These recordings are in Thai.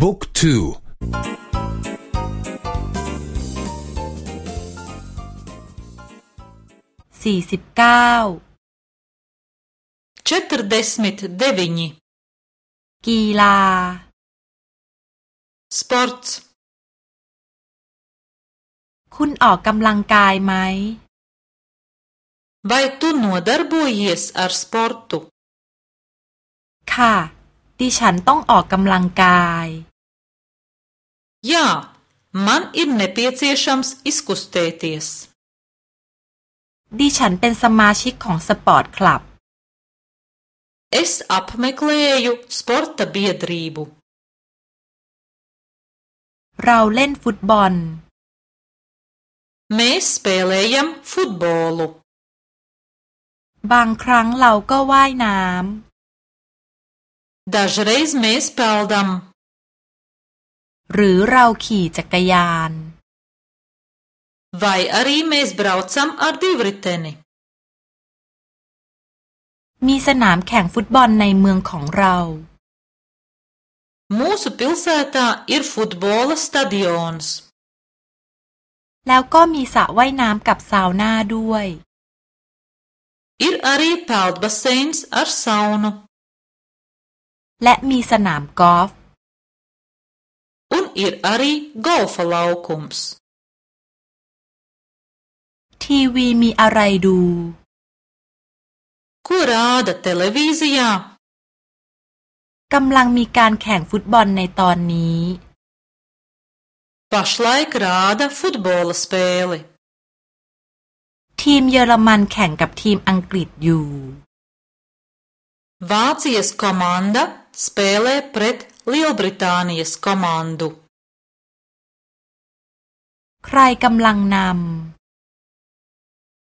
บุ๊กทูสี่สิบเก้าเจตรเดสมิตเดวินีกีฬาสปอร์ตคุณออกกำลังกายไหม Vai tu n o บบูเ o สอาร์สปอร์ตุค่ะ ดิฉันต้องออกกำลังกาย Jā, man ir nepieciešams izkustēties. ดิฉันเป็นสมาชิกของสปอร์ตคลับ Es apmeklēju sporta biedrību. เราเล่นฟุตบอล Mēs spēlējam futbolu. บางครั้งเราก็ว่ายน้ำ Dažreiz mēs peldam. หรือเราขี่จักรยาน Vai arī mēs braucam ar divriteni มีสนามแข่งฟุตบอลในเมืองของเรา Mūsu pilsētā ir futbola stadions แล้วก็มีสระว่ายน้ำกับซาวน่าด้วย Ir arī peldbaseins ar saunu และมีสนามกอล์ฟ un ir arī golfa laukums. ทีวีมีอะไรดู Ko rāda televīzijā? กำลังมีการแข่งฟุตบอลในตอนนี้ Pašlaik rāda futbola spēli. ทีมเยอรมันแข่งกับทีมอังกฤษอยู่ Vācijas komanda spēlē pret Lielbritānijas komandu ใครกำลังนำ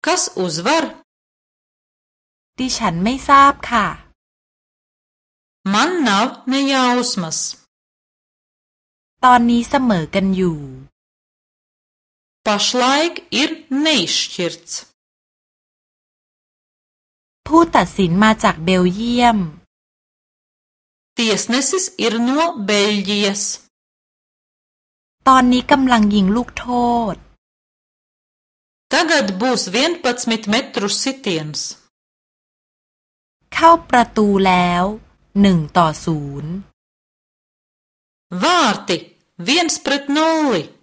Kas uzvar ดิฉันไม่ทราบค่ะ Man nav nejausmas ตอนนี้เสมอกันอยู่ Pašlaik ir neizšķirts ผู้ตัดสินมาจากเบลเยียม Tiesnesis ir no Beļģijas. ตอนนี้กำลังยิงลูกโทษ Tagad būs 11 metru sitiens. เข้าประตูแล้วหนึ่งต่อศูนย์ Vārti viens pret nulli.